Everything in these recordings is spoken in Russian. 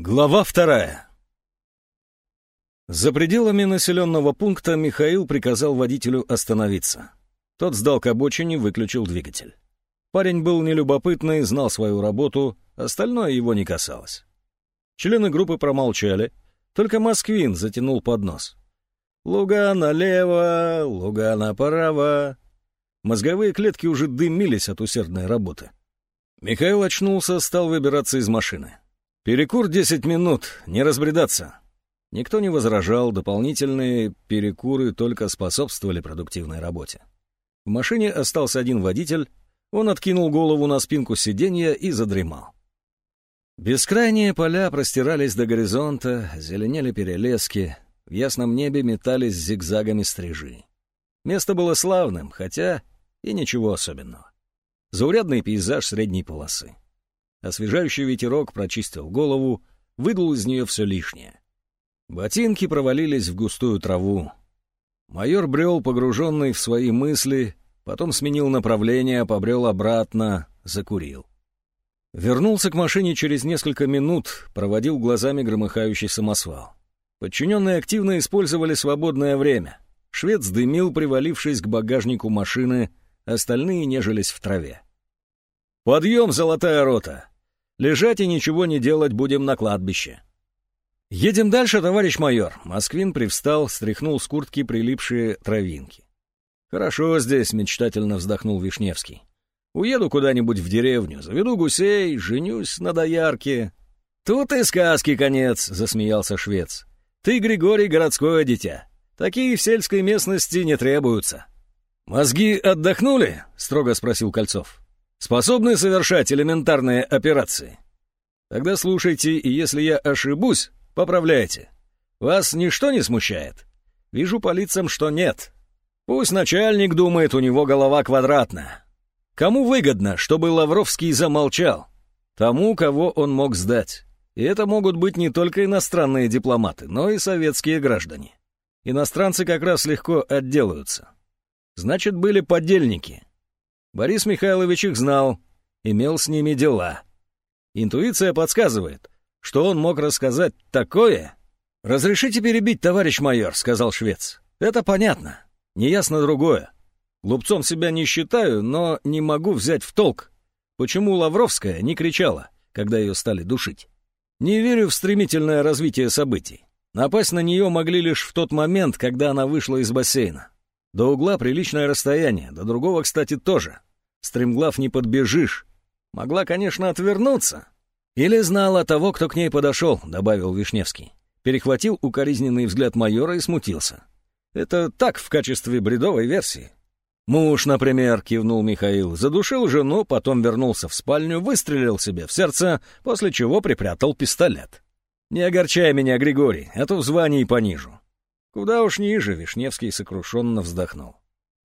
Глава вторая. За пределами населенного пункта Михаил приказал водителю остановиться. Тот сдал к обочине, выключил двигатель. Парень был нелюбопытный, знал свою работу, остальное его не касалось. Члены группы промолчали, только Москвин затянул под нос. «Луга налево, луга направо». Мозговые клетки уже дымились от усердной работы. Михаил очнулся, стал выбираться из машины. Перекур 10 минут, не разбредаться. Никто не возражал, дополнительные перекуры только способствовали продуктивной работе. В машине остался один водитель, он откинул голову на спинку сиденья и задремал. Бескрайние поля простирались до горизонта, зеленели перелески, в ясном небе метались зигзагами стрижи. Место было славным, хотя и ничего особенного. Заурядный пейзаж средней полосы. Освежающий ветерок прочистил голову, выдул из нее все лишнее. Ботинки провалились в густую траву. Майор брел, погруженный в свои мысли, потом сменил направление, побрел обратно, закурил. Вернулся к машине через несколько минут, проводил глазами громыхающий самосвал. Подчиненные активно использовали свободное время. Швед сдымил, привалившись к багажнику машины, остальные нежились в траве. «Подъем, золотая рота! Лежать и ничего не делать будем на кладбище». «Едем дальше, товарищ майор!» Москвин привстал, стряхнул с куртки прилипшие травинки. «Хорошо здесь», — мечтательно вздохнул Вишневский. «Уеду куда-нибудь в деревню, заведу гусей, женюсь на доярке». «Тут и сказки конец», — засмеялся швец. «Ты, Григорий, городское дитя. Такие в сельской местности не требуются». «Мозги отдохнули?» — строго спросил Кольцов способны совершать элементарные операции? Тогда слушайте, и если я ошибусь, поправляйте. Вас ничто не смущает? Вижу по лицам, что нет. Пусть начальник думает, у него голова квадратная. Кому выгодно, чтобы Лавровский замолчал? Тому, кого он мог сдать. И это могут быть не только иностранные дипломаты, но и советские граждане. Иностранцы как раз легко отделаются. Значит, были подельники. Борис Михайлович их знал, имел с ними дела. Интуиция подсказывает, что он мог рассказать такое. «Разрешите перебить, товарищ майор», — сказал швец. «Это понятно. Неясно другое. Глупцом себя не считаю, но не могу взять в толк, почему Лавровская не кричала, когда ее стали душить. Не верю в стремительное развитие событий. Напасть на нее могли лишь в тот момент, когда она вышла из бассейна. До угла приличное расстояние, до другого, кстати, тоже. Стремглав не подбежишь. Могла, конечно, отвернуться. Или знала того, кто к ней подошел, добавил Вишневский. Перехватил укоризненный взгляд майора и смутился. Это так, в качестве бредовой версии. Муж, например, кивнул Михаил, задушил жену, потом вернулся в спальню, выстрелил себе в сердце, после чего припрятал пистолет. «Не огорчай меня, Григорий, а то в звании понижу. Куда уж ниже, Вишневский сокрушенно вздохнул.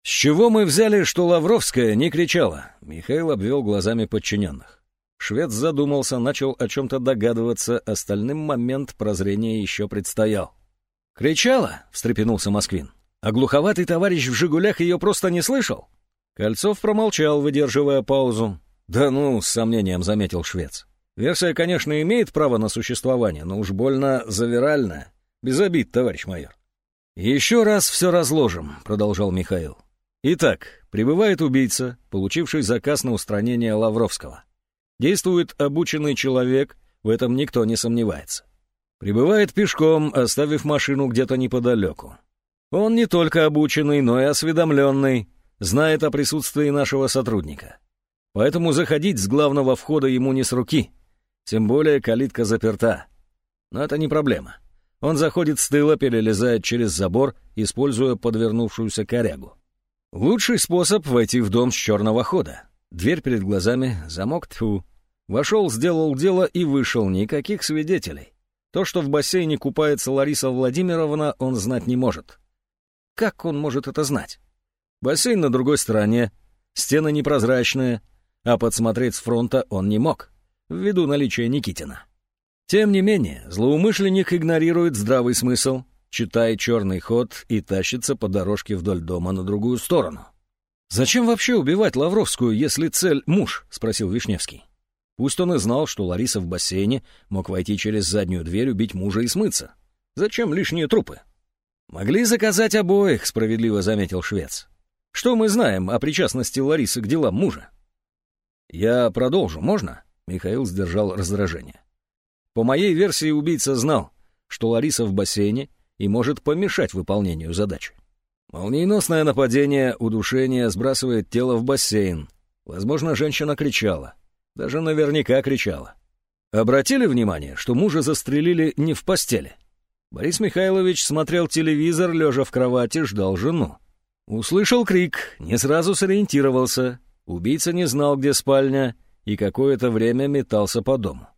«С чего мы взяли, что Лавровская не кричала?» Михаил обвел глазами подчиненных. Швед задумался, начал о чем-то догадываться, остальным момент прозрения еще предстоял. «Кричала?» — встрепенулся Москвин. «А глуховатый товарищ в «Жигулях» ее просто не слышал?» Кольцов промолчал, выдерживая паузу. «Да ну», — с сомнением заметил швец. «Версия, конечно, имеет право на существование, но уж больно завиральная. Без обид, товарищ майор». «Еще раз все разложим», — продолжал Михаил. «Итак, прибывает убийца, получивший заказ на устранение Лавровского. Действует обученный человек, в этом никто не сомневается. Прибывает пешком, оставив машину где-то неподалеку. Он не только обученный, но и осведомленный, знает о присутствии нашего сотрудника. Поэтому заходить с главного входа ему не с руки, тем более калитка заперта. Но это не проблема. Он заходит с тыла, перелезает через забор, используя подвернувшуюся корягу. Лучший способ войти в дом с черного хода. Дверь перед глазами, замок тьфу. Вошел, сделал дело и вышел, никаких свидетелей. То, что в бассейне купается Лариса Владимировна, он знать не может. Как он может это знать? Бассейн на другой стороне, стены непрозрачные, а подсмотреть с фронта он не мог, ввиду наличия Никитина. Тем не менее, злоумышленник игнорирует здравый смысл, читает черный ход и тащится по дорожке вдоль дома на другую сторону. «Зачем вообще убивать Лавровскую, если цель — муж?» — спросил Вишневский. Пусть он и знал, что Лариса в бассейне мог войти через заднюю дверь, убить мужа и смыться. Зачем лишние трупы? «Могли заказать обоих», — справедливо заметил швец. «Что мы знаем о причастности Ларисы к делам мужа?» «Я продолжу, можно?» — Михаил сдержал раздражение. «По моей версии, убийца знал, что Лариса в бассейне и может помешать выполнению задачи. Молниеносное нападение, удушение сбрасывает тело в бассейн. Возможно, женщина кричала. Даже наверняка кричала. Обратили внимание, что мужа застрелили не в постели? Борис Михайлович смотрел телевизор, лежа в кровати, ждал жену. Услышал крик, не сразу сориентировался. Убийца не знал, где спальня, и какое-то время метался по дому.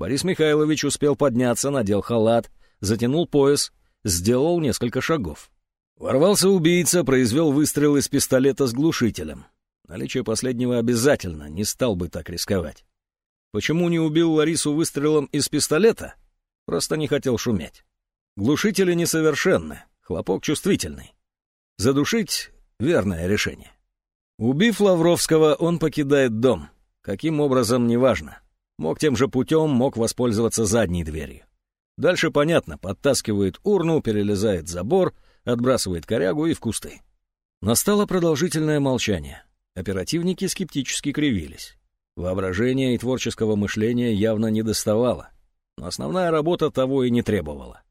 Борис Михайлович успел подняться, надел халат, затянул пояс, сделал несколько шагов. Ворвался убийца, произвел выстрел из пистолета с глушителем. Наличие последнего обязательно, не стал бы так рисковать. Почему не убил Ларису выстрелом из пистолета? Просто не хотел шуметь. Глушители несовершенны, хлопок чувствительный. Задушить — верное решение. Убив Лавровского, он покидает дом. Каким образом, неважно. Мог тем же путем, мог воспользоваться задней дверью. Дальше понятно, подтаскивает урну, перелезает забор, отбрасывает корягу и в кусты. Настало продолжительное молчание. Оперативники скептически кривились. Воображения и творческого мышления явно не доставало, но основная работа того и не требовала.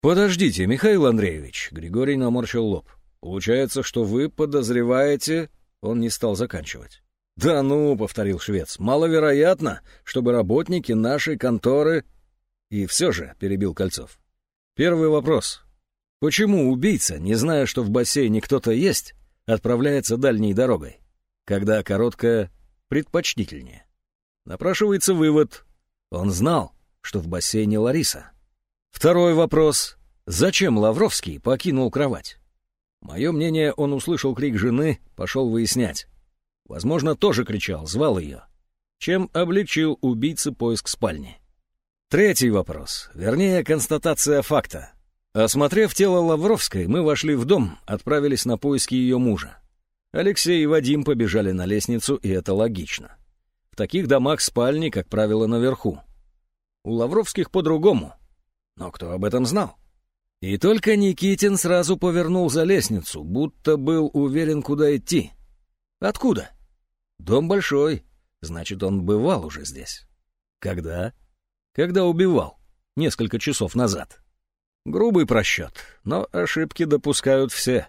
«Подождите, Михаил Андреевич», — Григорий наморщил лоб. «Получается, что вы подозреваете...» Он не стал заканчивать. «Да ну», — повторил швец, — «маловероятно, чтобы работники нашей конторы...» «И все же», — перебил Кольцов. «Первый вопрос. Почему убийца, не зная, что в бассейне кто-то есть, отправляется дальней дорогой, когда короткая предпочтительнее?» Напрашивается вывод. Он знал, что в бассейне Лариса. Второй вопрос. Зачем Лавровский покинул кровать? Мое мнение, он услышал крик жены, пошел выяснять. Возможно, тоже кричал, звал ее. Чем облегчил убийце поиск спальни. Третий вопрос, вернее, констатация факта. Осмотрев тело Лавровской, мы вошли в дом, отправились на поиски ее мужа. Алексей и Вадим побежали на лестницу, и это логично. В таких домах спальни, как правило, наверху. У Лавровских по-другому. Но кто об этом знал? И только Никитин сразу повернул за лестницу, будто был уверен, куда идти. Откуда? Дом большой, значит, он бывал уже здесь. Когда? Когда убивал, несколько часов назад. Грубый просчет, но ошибки допускают все.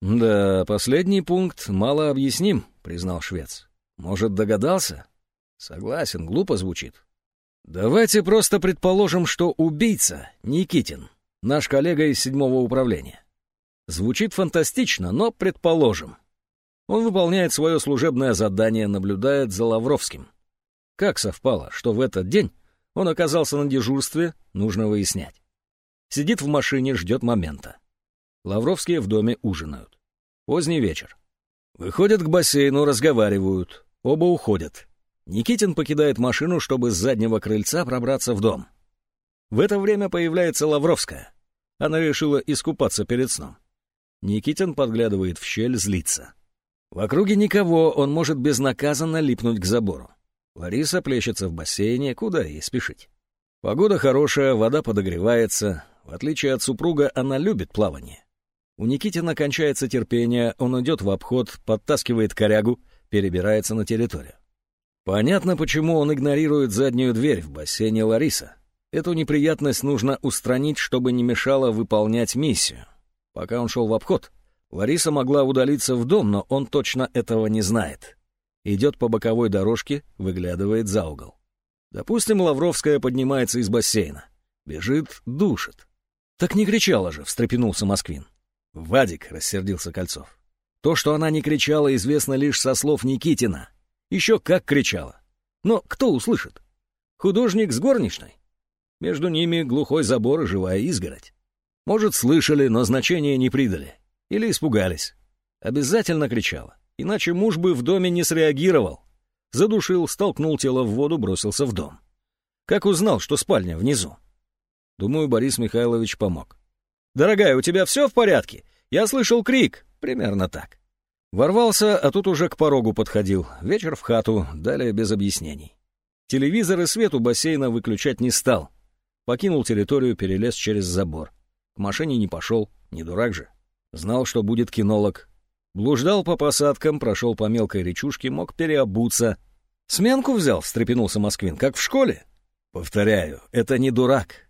«Да, последний пункт мало объясним», — признал швец. «Может, догадался?» «Согласен, глупо звучит. Давайте просто предположим, что убийца — Никитин, наш коллега из седьмого управления. Звучит фантастично, но предположим. Он выполняет свое служебное задание, наблюдает за Лавровским. Как совпало, что в этот день он оказался на дежурстве, нужно выяснять. Сидит в машине, ждет момента. Лавровские в доме ужинают. Поздний вечер. Выходят к бассейну, разговаривают. Оба уходят. Никитин покидает машину, чтобы с заднего крыльца пробраться в дом. В это время появляется Лавровская. Она решила искупаться перед сном. Никитин подглядывает в щель, злится. В округе никого, он может безнаказанно липнуть к забору. Лариса плещется в бассейне, куда ей спешить. Погода хорошая, вода подогревается. В отличие от супруга, она любит плавание. У Никитина кончается терпение, он идет в обход, подтаскивает корягу, перебирается на территорию. Понятно, почему он игнорирует заднюю дверь в бассейне Лариса. Эту неприятность нужно устранить, чтобы не мешало выполнять миссию. Пока он шел в обход, Лариса могла удалиться в дом, но он точно этого не знает. Идет по боковой дорожке, выглядывает за угол. Допустим, Лавровская поднимается из бассейна. Бежит, душит. «Так не кричала же», — встрепенулся Москвин. «Вадик», — рассердился Кольцов. «То, что она не кричала, известно лишь со слов Никитина. Еще как кричала. Но кто услышит? Художник с горничной? Между ними глухой забор и живая изгородь. Может, слышали, но значения не придали. Или испугались. Обязательно кричала. Иначе муж бы в доме не среагировал. Задушил, столкнул тело в воду, бросился в дом. Как узнал, что спальня внизу? Думаю, Борис Михайлович помог. «Дорогая, у тебя все в порядке? Я слышал крик». Примерно так. Ворвался, а тут уже к порогу подходил. Вечер в хату, далее без объяснений. Телевизор и свет у бассейна выключать не стал. Покинул территорию, перелез через забор. К машине не пошел, не дурак же. Знал, что будет кинолог. Блуждал по посадкам, прошел по мелкой речушке, мог переобуться. «Сменку взял», — встрепенулся Москвин, — «как в школе». Повторяю, это не дурак.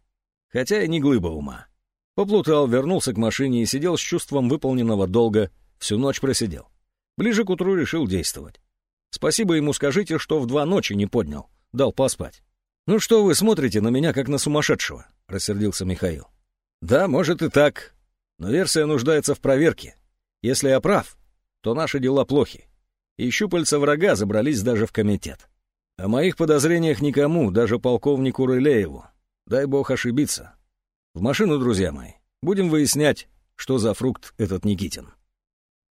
Хотя и не глыба ума. Поплутал, вернулся к машине и сидел с чувством выполненного долга, всю ночь просидел. Ближе к утру решил действовать. Спасибо ему скажите, что в два ночи не поднял дал поспать. «Ну что вы смотрите на меня, как на сумасшедшего?» — рассердился Михаил. «Да, может и так, но версия нуждается в проверке. Если я прав, то наши дела плохи. И щупальца врага забрались даже в комитет. О моих подозрениях никому, даже полковнику Рылееву. Дай бог ошибиться. В машину, друзья мои. Будем выяснять, что за фрукт этот Никитин».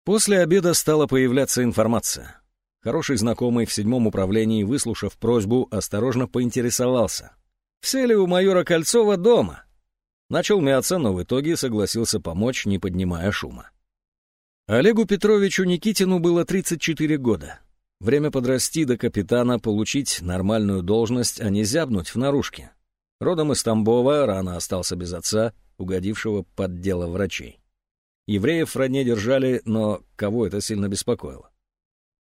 После обеда стала появляться информация. Хороший знакомый в седьмом управлении, выслушав просьбу, осторожно поинтересовался. «Все ли у майора Кольцова дома?» Начал мяться, но в итоге согласился помочь, не поднимая шума. Олегу Петровичу Никитину было 34 года. Время подрасти до капитана, получить нормальную должность, а не зябнуть в наружке. Родом из Тамбова, рано остался без отца, угодившего под дело врачей. Евреев в родне держали, но кого это сильно беспокоило?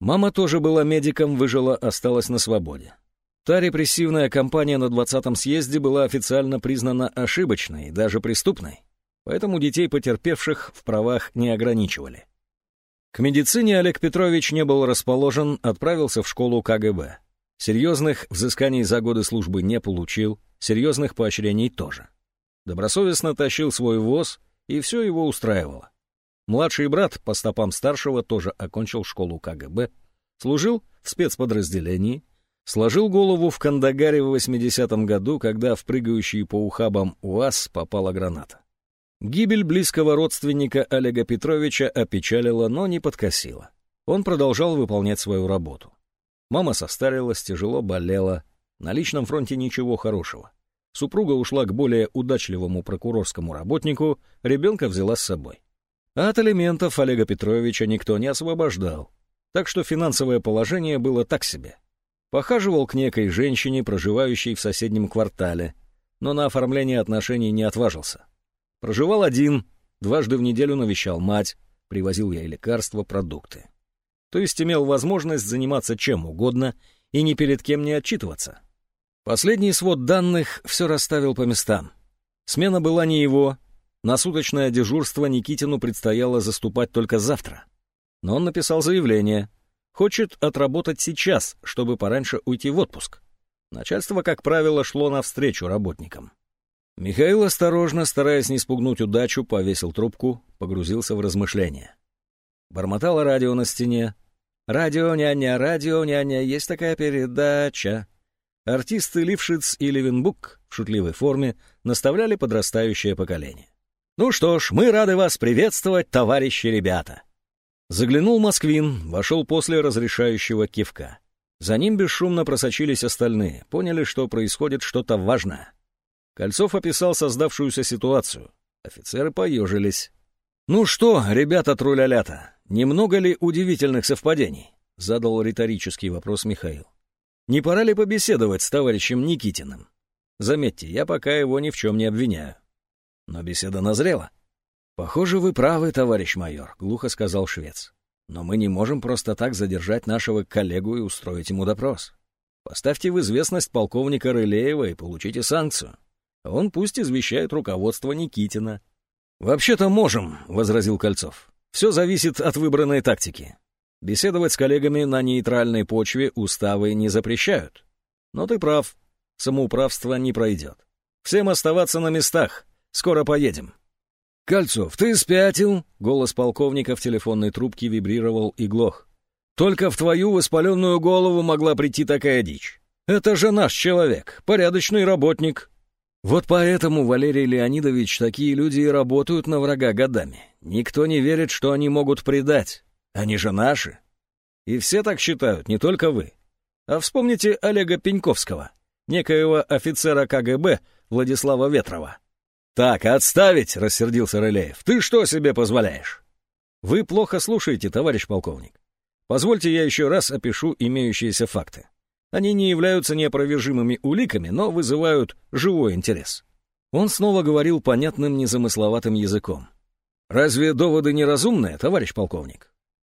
Мама тоже была медиком, выжила, осталась на свободе. Та репрессивная кампания на 20-м съезде была официально признана ошибочной, даже преступной, поэтому детей потерпевших в правах не ограничивали. К медицине Олег Петрович не был расположен, отправился в школу КГБ. Серьезных взысканий за годы службы не получил, серьезных поощрений тоже. Добросовестно тащил свой ВОЗ, и все его устраивало. Младший брат по стопам старшего тоже окончил школу КГБ, служил в спецподразделении, сложил голову в Кандагаре в 80-м году, когда в прыгающий по ухабам УАЗ попала граната. Гибель близкого родственника Олега Петровича опечалила, но не подкосила. Он продолжал выполнять свою работу. Мама состарилась, тяжело болела. На личном фронте ничего хорошего. Супруга ушла к более удачливому прокурорскому работнику, ребенка взяла с собой. А от алиментов Олега Петровича никто не освобождал, так что финансовое положение было так себе. Похаживал к некой женщине, проживающей в соседнем квартале, но на оформление отношений не отважился. Проживал один, дважды в неделю навещал мать, привозил ей лекарства, продукты. То есть имел возможность заниматься чем угодно и ни перед кем не отчитываться. Последний свод данных все расставил по местам. Смена была не его, на суточное дежурство Никитину предстояло заступать только завтра. Но он написал заявление. Хочет отработать сейчас, чтобы пораньше уйти в отпуск. Начальство, как правило, шло навстречу работникам. Михаил осторожно, стараясь не спугнуть удачу, повесил трубку, погрузился в размышления. Бормотало радио на стене. «Радио, няня, радио, няня, есть такая передача». Артисты Лившиц и Левенбук в шутливой форме наставляли подрастающее поколение. «Ну что ж, мы рады вас приветствовать, товарищи ребята!» Заглянул Москвин, вошел после разрешающего кивка. За ним бесшумно просочились остальные, поняли, что происходит что-то важное. Кольцов описал создавшуюся ситуацию. Офицеры поежились. «Ну что, ребята трулялята, немного ли удивительных совпадений?» — задал риторический вопрос Михаил. «Не пора ли побеседовать с товарищем Никитиным? Заметьте, я пока его ни в чем не обвиняю. Но беседа назрела. «Похоже, вы правы, товарищ майор», — глухо сказал швец. «Но мы не можем просто так задержать нашего коллегу и устроить ему допрос. Поставьте в известность полковника Рылеева и получите санкцию. Он пусть извещает руководство Никитина». «Вообще-то можем», — возразил Кольцов. «Все зависит от выбранной тактики. Беседовать с коллегами на нейтральной почве уставы не запрещают. Но ты прав, самоуправство не пройдет. Всем оставаться на местах, Скоро поедем». «Кольцов, ты спятил?» — голос полковника в телефонной трубке вибрировал и глох. «Только в твою воспаленную голову могла прийти такая дичь. Это же наш человек, порядочный работник». «Вот поэтому, Валерий Леонидович, такие люди и работают на врага годами. Никто не верит, что они могут предать. Они же наши. И все так считают, не только вы. А вспомните Олега Пеньковского, некоего офицера КГБ Владислава Ветрова. «Так, отставить!» — рассердился Рылеев. «Ты что себе позволяешь?» «Вы плохо слушаете, товарищ полковник. Позвольте я еще раз опишу имеющиеся факты. Они не являются неопровержимыми уликами, но вызывают живой интерес. Он снова говорил понятным незамысловатым языком. «Разве доводы неразумные, товарищ полковник?»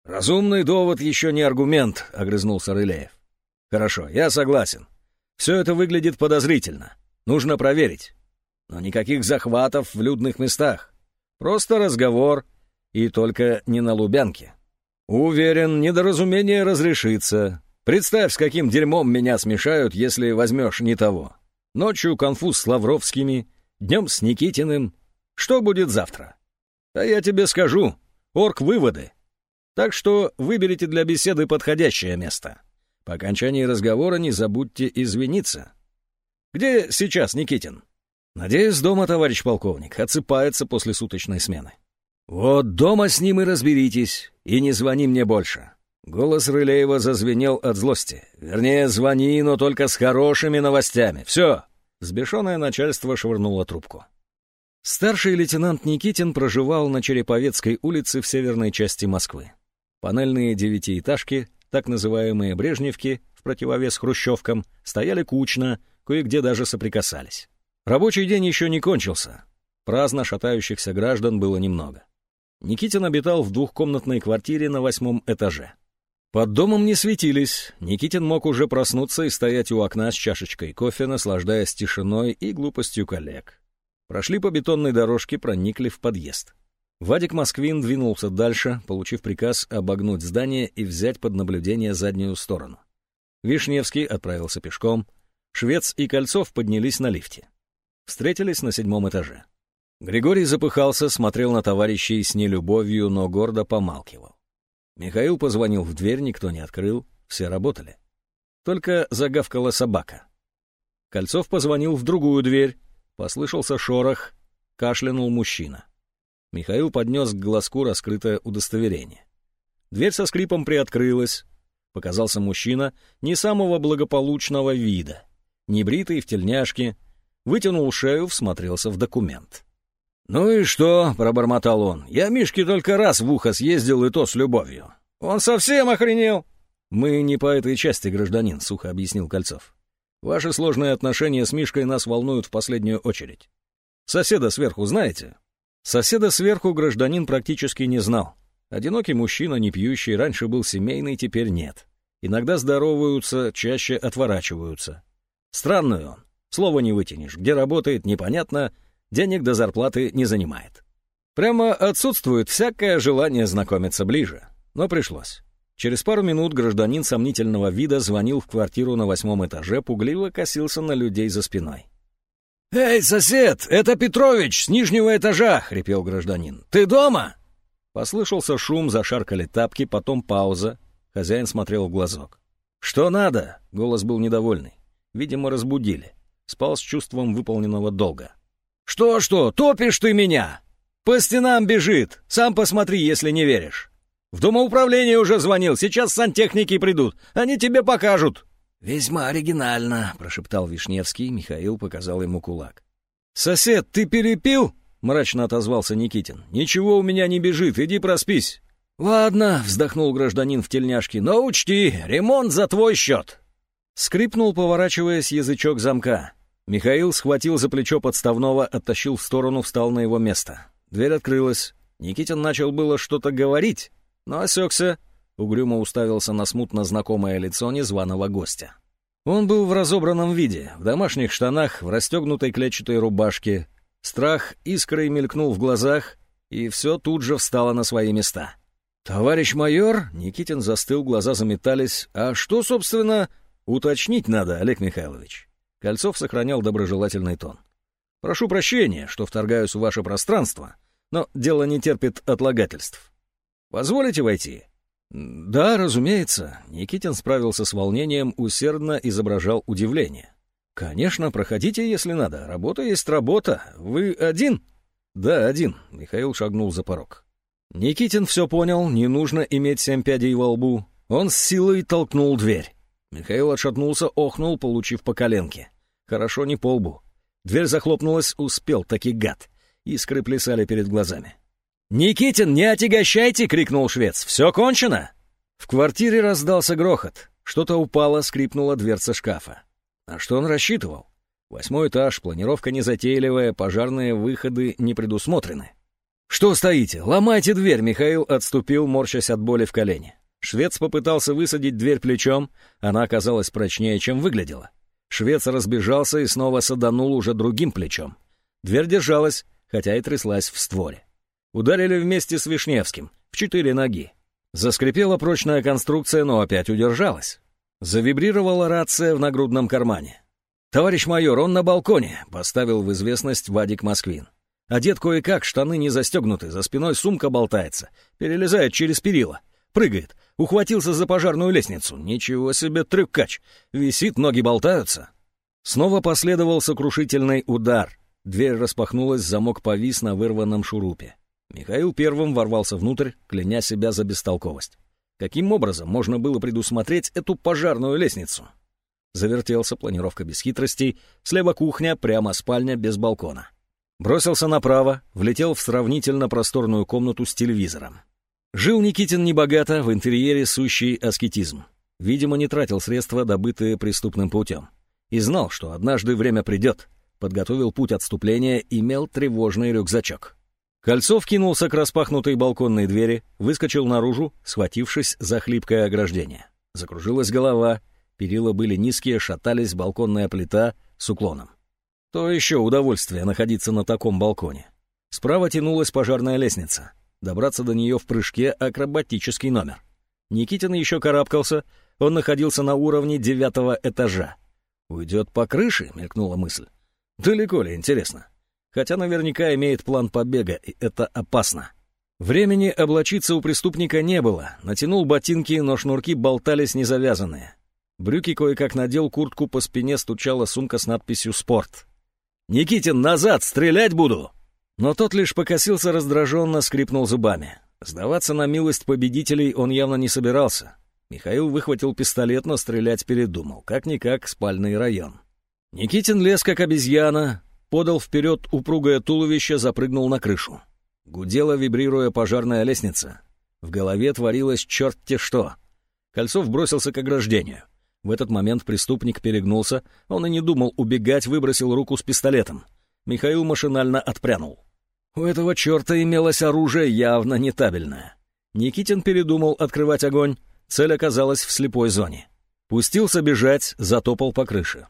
«Разумный довод еще не аргумент», — огрызнулся Рылеев. «Хорошо, я согласен. Все это выглядит подозрительно. Нужно проверить. Но никаких захватов в людных местах. Просто разговор, и только не на Лубянке. Уверен, недоразумение разрешится. Представь, с каким дерьмом меня смешают, если возьмешь не того. Ночью конфуз с Лавровскими, днем с Никитиным. Что будет завтра? А я тебе скажу. Орг-выводы. Так что выберите для беседы подходящее место. По окончании разговора не забудьте извиниться. Где сейчас Никитин? Надеюсь, дома, товарищ полковник, отсыпается после суточной смены. Вот дома с ним и разберитесь, и не звони мне больше. Голос Рылеева зазвенел от злости. Вернее, звони, но только с хорошими новостями. Все. Сбешенное начальство швырнуло трубку. Старший лейтенант Никитин проживал на Череповецкой улице в северной части Москвы. Панельные девятиэтажки, так называемые Брежневки, в противовес хрущевкам, стояли кучно, кое-где даже соприкасались. Рабочий день еще не кончился. Праздно шатающихся граждан было немного. Никитин обитал в двухкомнатной квартире на восьмом этаже. Под домом не светились, Никитин мог уже проснуться и стоять у окна с чашечкой кофе, наслаждаясь тишиной и глупостью коллег. Прошли по бетонной дорожке, проникли в подъезд. Вадик Москвин двинулся дальше, получив приказ обогнуть здание и взять под наблюдение заднюю сторону. Вишневский отправился пешком, Швец и Кольцов поднялись на лифте. Встретились на седьмом этаже. Григорий запыхался, смотрел на товарищей с нелюбовью, но гордо помалкивал. Михаил позвонил в дверь, никто не открыл, все работали. Только загавкала собака. Кольцов позвонил в другую дверь, послышался шорох, кашлянул мужчина. Михаил поднес к глазку раскрытое удостоверение. Дверь со скрипом приоткрылась. Показался мужчина не самого благополучного вида. Небритый, в тельняшке, вытянул шею, всмотрелся в документ. «Ну и что?» — пробормотал он. «Я Мишке только раз в ухо съездил, и то с любовью. Он совсем охренел!» «Мы не по этой части, гражданин», — сухо объяснил Кольцов. «Ваши сложные отношения с Мишкой нас волнуют в последнюю очередь. Соседа сверху знаете?» Соседа сверху гражданин практически не знал. Одинокий мужчина, не пьющий, раньше был семейный, теперь нет. Иногда здороваются, чаще отворачиваются. Странный он. Слова не вытянешь. Где работает, непонятно, денег до зарплаты не занимает. Прямо отсутствует всякое желание знакомиться ближе. Но пришлось. Через пару минут гражданин сомнительного вида звонил в квартиру на восьмом этаже, пугливо косился на людей за спиной. «Эй, сосед, это Петрович с нижнего этажа!» — хрипел гражданин. «Ты дома?» Послышался шум, зашаркали тапки, потом пауза. Хозяин смотрел в глазок. «Что надо?» — голос был недовольный. Видимо, разбудили. Спал с чувством выполненного долга. «Что-что, топишь ты меня? По стенам бежит. Сам посмотри, если не веришь. В домоуправление уже звонил, сейчас сантехники придут. Они тебе покажут». «Весьма оригинально», — прошептал Вишневский, Михаил показал ему кулак. «Сосед, ты перепил?» — мрачно отозвался Никитин. «Ничего у меня не бежит, иди проспись». «Ладно», — вздохнул гражданин в тельняшке, — «но учти, ремонт за твой счет». Скрипнул, поворачиваясь, язычок замка. Михаил схватил за плечо подставного, оттащил в сторону, встал на его место. Дверь открылась. Никитин начал было что-то говорить, но осекся, угрюмо уставился на смутно знакомое лицо незваного гостя. Он был в разобранном виде, в домашних штанах, в расстегнутой клетчатой рубашке. Страх искрой мелькнул в глазах, и все тут же встало на свои места. «Товарищ майор?» — Никитин застыл, глаза заметались. «А что, собственно, «Уточнить надо, Олег Михайлович». Кольцов сохранял доброжелательный тон. «Прошу прощения, что вторгаюсь в ваше пространство, но дело не терпит отлагательств. Позволите войти?» «Да, разумеется». Никитин справился с волнением, усердно изображал удивление. «Конечно, проходите, если надо. Работа есть работа. Вы один?» «Да, один», — Михаил шагнул за порог. Никитин все понял, не нужно иметь семь пядей во лбу. Он с силой толкнул дверь. Михаил отшатнулся, охнул, получив по коленке. Хорошо не по лбу. Дверь захлопнулась, успел таки гад. Искры плясали перед глазами. «Никитин, не отягощайте!» — крикнул швец. «Все кончено!» В квартире раздался грохот. Что-то упало, скрипнула дверца шкафа. На что он рассчитывал? Восьмой этаж, планировка незатейливая, пожарные выходы не предусмотрены. «Что стоите? Ломайте дверь!» Михаил отступил, морщась от боли в колене. Швец попытался высадить дверь плечом, она оказалась прочнее, чем выглядела. Швец разбежался и снова саданул уже другим плечом. Дверь держалась, хотя и тряслась в створе. Ударили вместе с Вишневским, в четыре ноги. Заскрипела прочная конструкция, но опять удержалась. Завибрировала рация в нагрудном кармане. «Товарищ майор, он на балконе», — поставил в известность Вадик Москвин. Одет кое-как, штаны не застегнуты, за спиной сумка болтается, перелезает через перила. Прыгает, ухватился за пожарную лестницу. Ничего себе трюкач, висит, ноги болтаются. Снова последовал сокрушительный удар. Дверь распахнулась, замок повис на вырванном шурупе. Михаил первым ворвался внутрь, кляня себя за бестолковость. Каким образом можно было предусмотреть эту пожарную лестницу? Завертелся, планировка без хитростей, слева кухня, прямо спальня без балкона. Бросился направо, влетел в сравнительно просторную комнату с телевизором. Жил Никитин небогато, в интерьере сущий аскетизм. Видимо, не тратил средства, добытые преступным путем. И знал, что однажды время придет. Подготовил путь отступления, имел тревожный рюкзачок. Кольцов кинулся к распахнутой балконной двери, выскочил наружу, схватившись за хлипкое ограждение. Закружилась голова, перила были низкие, шатались балконная плита с уклоном. То еще удовольствие находиться на таком балконе. Справа тянулась пожарная лестница. Добраться до нее в прыжке — акробатический номер. Никитин еще карабкался, он находился на уровне девятого этажа. «Уйдет по крыше?» — мелькнула мысль. «Далеко ли, интересно?» хотя наверняка имеет план побега, и это опасно. Времени облачиться у преступника не было. Натянул ботинки, но шнурки болтались незавязанные. Брюки кое-как надел, куртку по спине стучала сумка с надписью «Спорт». «Никитин, назад! Стрелять буду!» Но тот лишь покосился раздраженно, скрипнул зубами. Сдаваться на милость победителей он явно не собирался. Михаил выхватил пистолет, но стрелять передумал. Как-никак спальный район. Никитин лез, как обезьяна, подал вперед упругое туловище, запрыгнул на крышу. Гудела, вибрируя пожарная лестница. В голове творилось черт-те что. Кольцов бросился к ограждению. В этот момент преступник перегнулся, он и не думал убегать, выбросил руку с пистолетом. Михаил машинально отпрянул. У этого черта имелось оружие явно нетабельное. Никитин передумал открывать огонь, цель оказалась в слепой зоне. Пустился бежать, затопал по крыше.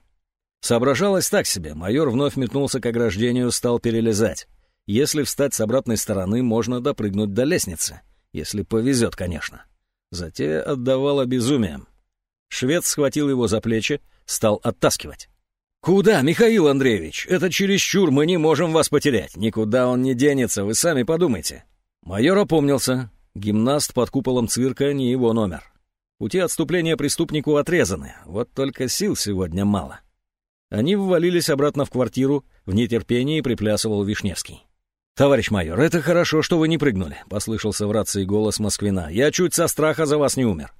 Соображалось так себе. Майор вновь метнулся к ограждению, стал перелезать. Если встать с обратной стороны, можно допрыгнуть до лестницы. Если повезет, конечно. Затея отдавала безумием. Швед схватил его за плечи, стал оттаскивать. «Куда, Михаил Андреевич? Это чересчур, мы не можем вас потерять. Никуда он не денется, вы сами подумайте». Майор опомнился. Гимнаст под куполом цирка не его номер. Пути отступления преступнику отрезаны, вот только сил сегодня мало. Они ввалились обратно в квартиру, в нетерпении приплясывал Вишневский. «Товарищ майор, это хорошо, что вы не прыгнули», — послышался в рации голос Москвина. «Я чуть со страха за вас не умер.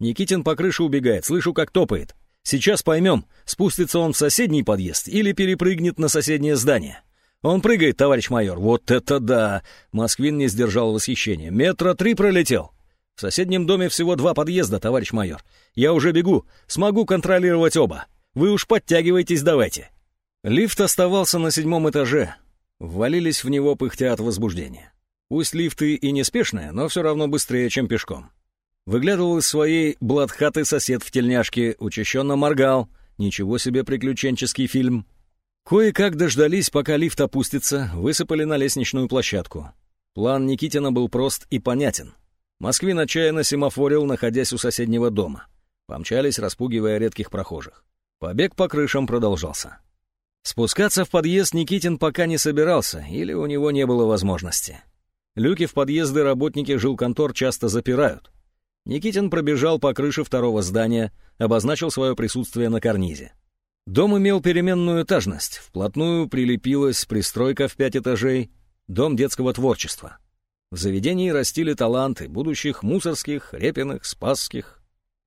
Никитин по крыше убегает, слышу, как топает. Сейчас поймем, спустится он в соседний подъезд или перепрыгнет на соседнее здание. Он прыгает, товарищ майор. Вот это да!» Москвин не сдержал восхищения. «Метра три пролетел». «В соседнем доме всего два подъезда, товарищ майор. Я уже бегу, смогу контролировать оба. Вы уж подтягивайтесь давайте». Лифт оставался на седьмом этаже. Ввалились в него, пыхтя от возбуждения. Пусть лифты и неспешные, но все равно быстрее, чем пешком. Выглядывал из своей блатхаты сосед в тельняшке, учащенно моргал. Ничего себе приключенческий фильм. Кое-как дождались, пока лифт опустится, высыпали на лестничную площадку. План Никитина был прост и понятен. Москвин отчаянно семафорил, находясь у соседнего дома. Помчались, распугивая редких прохожих. Побег по крышам продолжался. Спускаться в подъезд Никитин пока не собирался, или у него не было возможности. Люки в подъезды работники жилконтор часто запирают. Никитин пробежал по крыше второго здания, обозначил свое присутствие на карнизе. Дом имел переменную этажность, вплотную прилепилась пристройка в пять этажей, дом детского творчества. В заведении растили таланты будущих мусорских, репиных, спасских,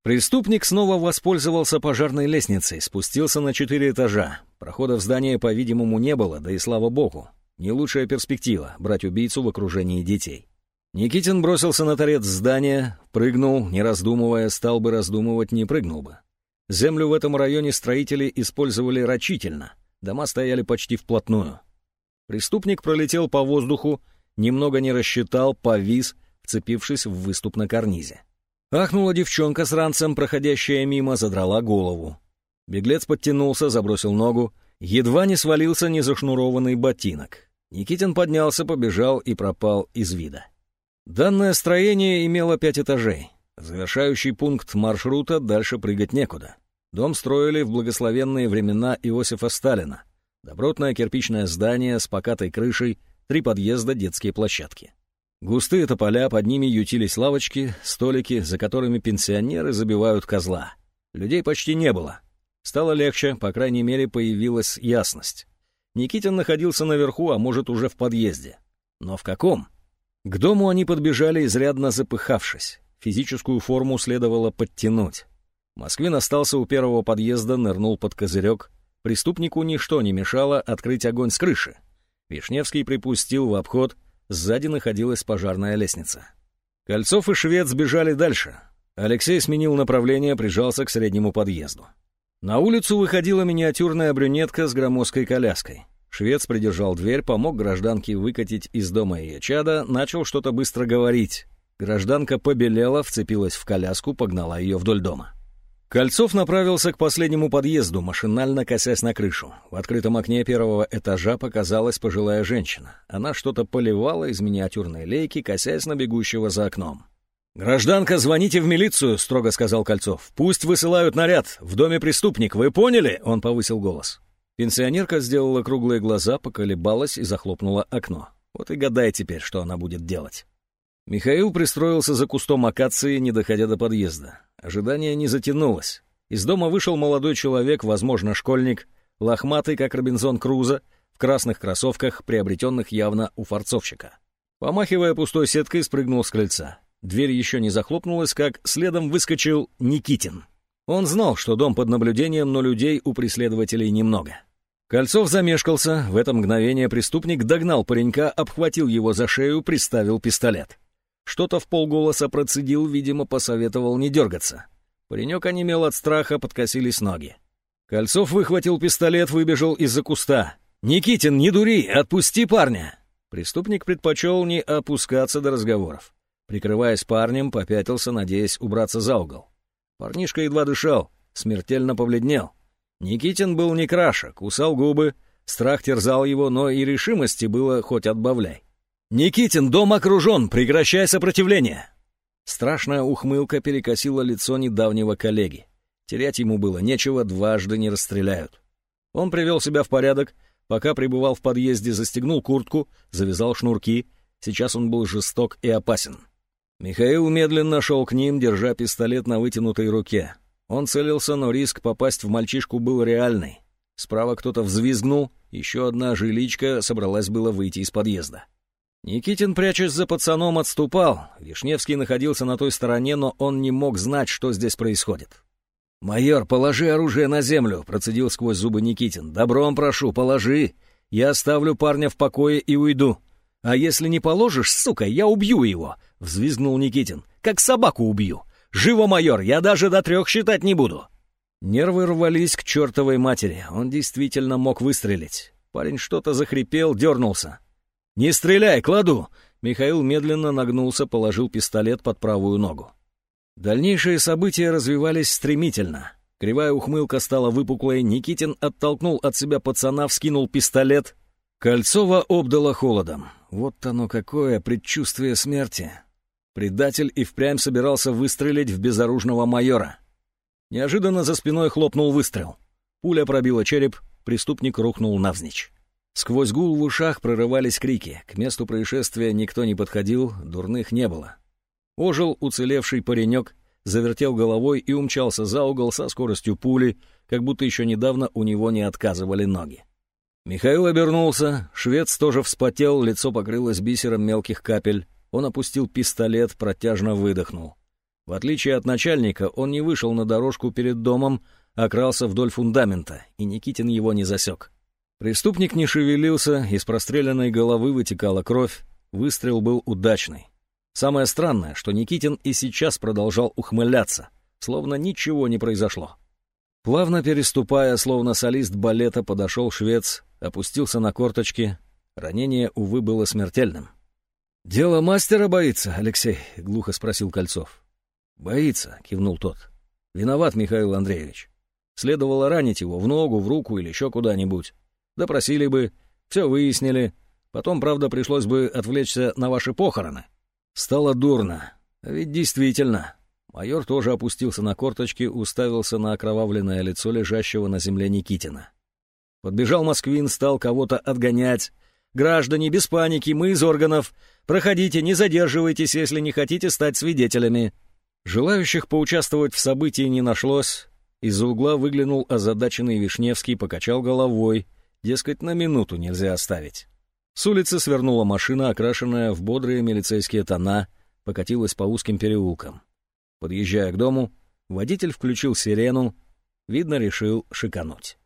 Преступник снова воспользовался пожарной лестницей, спустился на четыре этажа. Прохода в здание, по-видимому, не было, да и слава богу. Не лучшая перспектива — брать убийцу в окружении детей. Никитин бросился на торец здания, прыгнул, не раздумывая, стал бы раздумывать, не прыгнул бы. Землю в этом районе строители использовали рачительно, дома стояли почти вплотную. Преступник пролетел по воздуху, немного не рассчитал, повис, вцепившись в выступ на карнизе. Ахнула девчонка с ранцем, проходящая мимо, задрала голову. Беглец подтянулся, забросил ногу, едва не свалился незашнурованный ботинок. Никитин поднялся, побежал и пропал из вида. Данное строение имело пять этажей. Завершающий пункт маршрута дальше прыгать некуда. Дом строили в благословенные времена Иосифа Сталина. Добротное кирпичное здание с покатой крышей, три подъезда, детские площадки. Густые тополя, под ними ютились лавочки, столики, за которыми пенсионеры забивают козла. Людей почти не было. Стало легче, по крайней мере, появилась ясность. Никитин находился наверху, а может, уже в подъезде. Но в каком? К дому они подбежали, изрядно запыхавшись. Физическую форму следовало подтянуть. Москвин остался у первого подъезда, нырнул под козырек. Преступнику ничто не мешало открыть огонь с крыши. Вишневский припустил в обход, сзади находилась пожарная лестница. Кольцов и швед сбежали дальше. Алексей сменил направление, прижался к среднему подъезду. На улицу выходила миниатюрная брюнетка с громоздкой коляской. Швец придержал дверь, помог гражданке выкатить из дома ее чада, начал что-то быстро говорить. Гражданка побелела, вцепилась в коляску, погнала ее вдоль дома. Кольцов направился к последнему подъезду, машинально косясь на крышу. В открытом окне первого этажа показалась пожилая женщина. Она что-то поливала из миниатюрной лейки, косясь на бегущего за окном. «Гражданка, звоните в милицию», — строго сказал Кольцов. «Пусть высылают наряд. В доме преступник. Вы поняли?» — он повысил голос. Пенсионерка сделала круглые глаза, поколебалась и захлопнула окно. Вот и гадай теперь, что она будет делать. Михаил пристроился за кустом акации, не доходя до подъезда. Ожидание не затянулось. Из дома вышел молодой человек, возможно, школьник, лохматый, как Робинзон Крузо, в красных кроссовках, приобретенных явно у форцовщика. Помахивая пустой сеткой, спрыгнул с крыльца. Дверь еще не захлопнулась, как следом выскочил Никитин. Он знал, что дом под наблюдением, но людей у преследователей немного. Кольцов замешкался, в это мгновение преступник догнал паренька, обхватил его за шею, приставил пистолет. Что-то в полголоса процедил, видимо, посоветовал не дергаться. Паренек онемел от страха, подкосились ноги. Кольцов выхватил пистолет, выбежал из-за куста. «Никитин, не дури, отпусти парня!» Преступник предпочел не опускаться до разговоров. Прикрываясь парнем, попятился, надеясь убраться за угол. Парнишка едва дышал, смертельно побледнел. Никитин был не краша, кусал губы, страх терзал его, но и решимости было хоть отбавляй. «Никитин, дом окружен, прекращай сопротивление!» Страшная ухмылка перекосила лицо недавнего коллеги. Терять ему было нечего, дважды не расстреляют. Он привел себя в порядок, пока пребывал в подъезде, застегнул куртку, завязал шнурки. Сейчас он был жесток и опасен. Михаил медленно шел к ним, держа пистолет на вытянутой руке. Он целился, но риск попасть в мальчишку был реальный. Справа кто-то взвизгнул, еще одна жиличка собралась было выйти из подъезда. Никитин, прячась за пацаном, отступал. Вишневский находился на той стороне, но он не мог знать, что здесь происходит. «Майор, положи оружие на землю», — процедил сквозь зубы Никитин. «Добром прошу, положи. Я оставлю парня в покое и уйду. А если не положишь, сука, я убью его взвизгнул Никитин. «Как собаку убью! Живо, майор, я даже до трех считать не буду!» Нервы рвались к чертовой матери. Он действительно мог выстрелить. Парень что-то захрипел, дернулся. «Не стреляй, кладу!» Михаил медленно нагнулся, положил пистолет под правую ногу. Дальнейшие события развивались стремительно. Кривая ухмылка стала выпуклой, Никитин оттолкнул от себя пацана, вскинул пистолет. Кольцова обдала холодом. Вот оно какое предчувствие смерти. Предатель и впрямь собирался выстрелить в безоружного майора. Неожиданно за спиной хлопнул выстрел. Пуля пробила череп, преступник рухнул навзничь. Сквозь гул в ушах прорывались крики. К месту происшествия никто не подходил, дурных не было. Ожил уцелевший паренек, завертел головой и умчался за угол со скоростью пули, как будто еще недавно у него не отказывали ноги. Михаил обернулся, швец тоже вспотел, лицо покрылось бисером мелких капель. Он опустил пистолет, протяжно выдохнул. В отличие от начальника, он не вышел на дорожку перед домом, а крался вдоль фундамента, и Никитин его не засек. Преступник не шевелился, из простреленной головы вытекала кровь, выстрел был удачный. Самое странное, что Никитин и сейчас продолжал ухмыляться, словно ничего не произошло. Плавно переступая, словно солист балета, подошел швец, опустился на корточки. Ранение, увы, было смертельным. «Дело мастера боится, Алексей?» — глухо спросил Кольцов. «Боится», — кивнул тот. «Виноват, Михаил Андреевич. Следовало ранить его в ногу, в руку или еще куда-нибудь. Допросили бы, все выяснили. Потом, правда, пришлось бы отвлечься на ваши похороны. Стало дурно. Ведь действительно. Майор тоже опустился на корточки, уставился на окровавленное лицо лежащего на земле Никитина. Подбежал Москвин, стал кого-то отгонять. «Граждане, без паники, мы из органов. Проходите, не задерживайтесь, если не хотите стать свидетелями». Желающих поучаствовать в событии не нашлось. Из-за угла выглянул озадаченный Вишневский, покачал головой. Дескать, на минуту нельзя оставить. С улицы свернула машина, окрашенная в бодрые милицейские тона, покатилась по узким переулкам. Подъезжая к дому, водитель включил сирену, видно, решил шикануть.